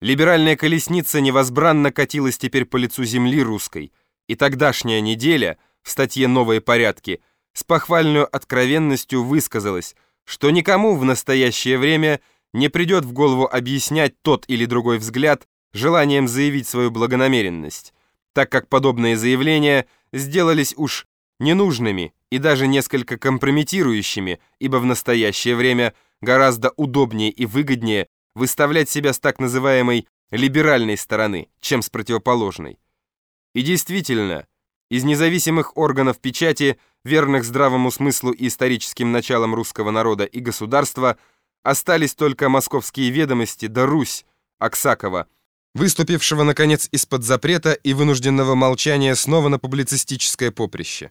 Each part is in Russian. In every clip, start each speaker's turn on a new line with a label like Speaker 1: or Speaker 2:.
Speaker 1: Либеральная колесница невозбранно катилась теперь по лицу земли русской, и тогдашняя неделя в статье «Новые порядки» с похвальной откровенностью высказалась, что никому в настоящее время не придет в голову объяснять тот или другой взгляд желанием заявить свою благонамеренность, так как подобные заявления сделались уж ненужными и даже несколько компрометирующими, ибо в настоящее время гораздо удобнее и выгоднее выставлять себя с так называемой либеральной стороны, чем с противоположной. И действительно, из независимых органов печати, верных здравому смыслу и историческим началам русского народа и государства, остались только московские ведомости да Русь Аксакова, выступившего, наконец, из-под запрета и вынужденного молчания снова на публицистическое поприще.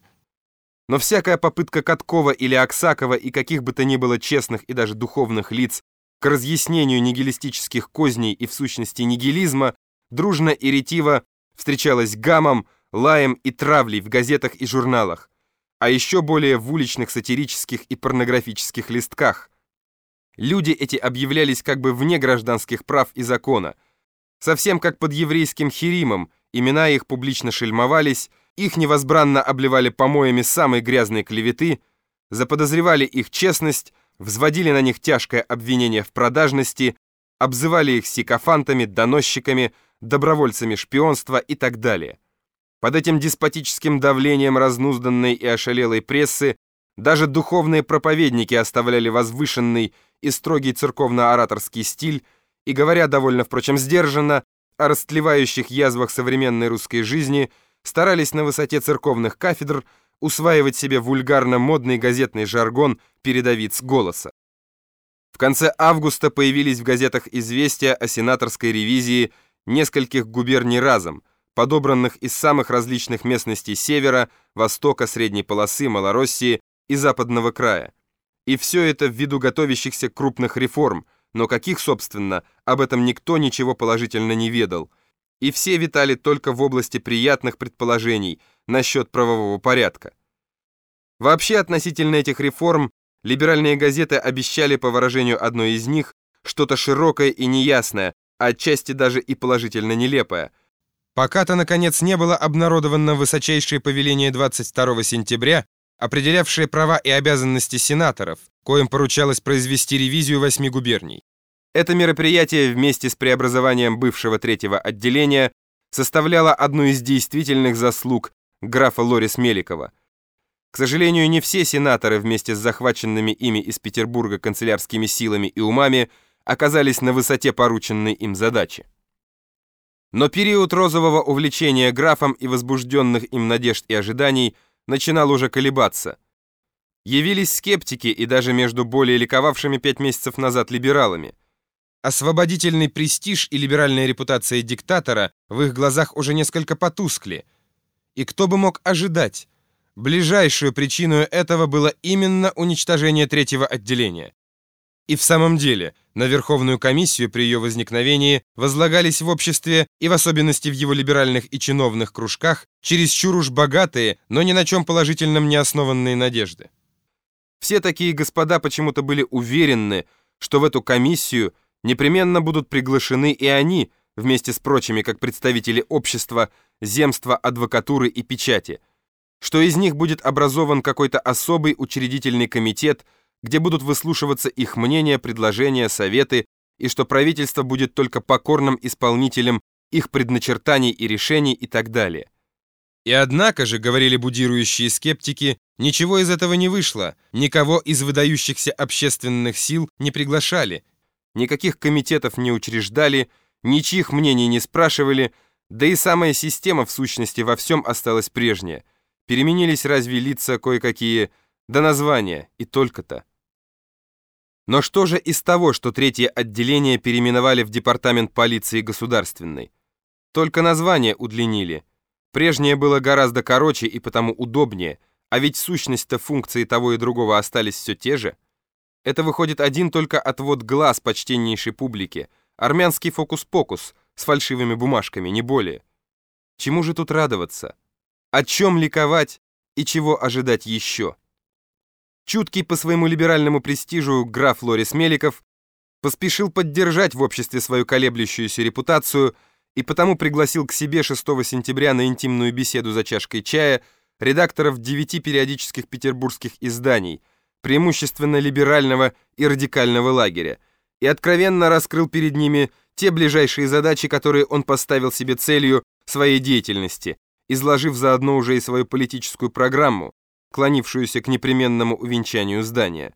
Speaker 1: Но всякая попытка Каткова или Аксакова и каких бы то ни было честных и даже духовных лиц к разъяснению нигилистических козней и в сущности нигилизма дружно и ретиво встречалась гамом, лаем и травлей в газетах и журналах, а еще более в уличных сатирических и порнографических листках. Люди эти объявлялись как бы вне гражданских прав и закона, совсем как под еврейским херимом, имена их публично шельмовались, их невозбранно обливали помоями самой грязной клеветы, заподозревали их честность, взводили на них тяжкое обвинение в продажности, обзывали их сикофантами, доносчиками, добровольцами шпионства и так далее. Под этим деспотическим давлением разнузданной и ошалелой прессы даже духовные проповедники оставляли возвышенный и строгий церковно-ораторский стиль и, говоря довольно, впрочем, сдержанно, о растлевающих язвах современной русской жизни, старались на высоте церковных кафедр усваивать себе вульгарно-модный газетный жаргон передовиц голоса. В конце августа появились в газетах известия о сенаторской ревизии нескольких губерний разом, подобранных из самых различных местностей севера, востока, средней полосы, Малороссии и западного края. И все это ввиду готовящихся крупных реформ, но каких, собственно, об этом никто ничего положительно не ведал. И все витали только в области приятных предположений насчет правового порядка. Вообще, относительно этих реформ, либеральные газеты обещали, по выражению одной из них, что-то широкое и неясное, отчасти даже и положительно нелепое. Пока-то, наконец, не было обнародовано высочайшее повеление 22 сентября, определявшее права и обязанности сенаторов, коим поручалось произвести ревизию восьми губерний. Это мероприятие вместе с преобразованием бывшего третьего отделения составляло одну из действительных заслуг графа Лорис Меликова. К сожалению, не все сенаторы вместе с захваченными ими из Петербурга канцелярскими силами и умами оказались на высоте порученной им задачи. Но период розового увлечения графом и возбужденных им надежд и ожиданий начинал уже колебаться. Явились скептики и даже между более ликовавшими пять месяцев назад либералами. Освободительный престиж и либеральная репутация диктатора в их глазах уже несколько потускли. И кто бы мог ожидать? Ближайшую причиной этого было именно уничтожение третьего отделения. И в самом деле, на Верховную комиссию при ее возникновении возлагались в обществе, и в особенности в его либеральных и чиновных кружках, чересчур уж богатые, но ни на чем положительном не основанные надежды. Все такие господа почему-то были уверены, что в эту комиссию непременно будут приглашены и они, вместе с прочими, как представители общества, земства, адвокатуры и печати, что из них будет образован какой-то особый учредительный комитет – где будут выслушиваться их мнения, предложения, советы, и что правительство будет только покорным исполнителем их предначертаний и решений и так далее. И однако же, говорили будирующие скептики, ничего из этого не вышло, никого из выдающихся общественных сил не приглашали, никаких комитетов не учреждали, ничьих мнений не спрашивали, да и самая система в сущности во всем осталась прежняя. Переменились разве лица кое-какие, да названия, и только-то. Но что же из того, что третье отделение переименовали в департамент полиции государственной? Только название удлинили. Прежнее было гораздо короче и потому удобнее, а ведь сущность-то функции того и другого остались все те же. Это выходит один только отвод глаз почтеннейшей публике, армянский фокус-покус с фальшивыми бумажками, не более. Чему же тут радоваться? О чем ликовать и чего ожидать еще? Чуткий по своему либеральному престижу граф Лорис Меликов поспешил поддержать в обществе свою колеблющуюся репутацию и потому пригласил к себе 6 сентября на интимную беседу за чашкой чая редакторов девяти периодических петербургских изданий, преимущественно либерального и радикального лагеря, и откровенно раскрыл перед ними те ближайшие задачи, которые он поставил себе целью своей деятельности, изложив заодно уже и свою политическую программу, клонившуюся к непременному увенчанию здания.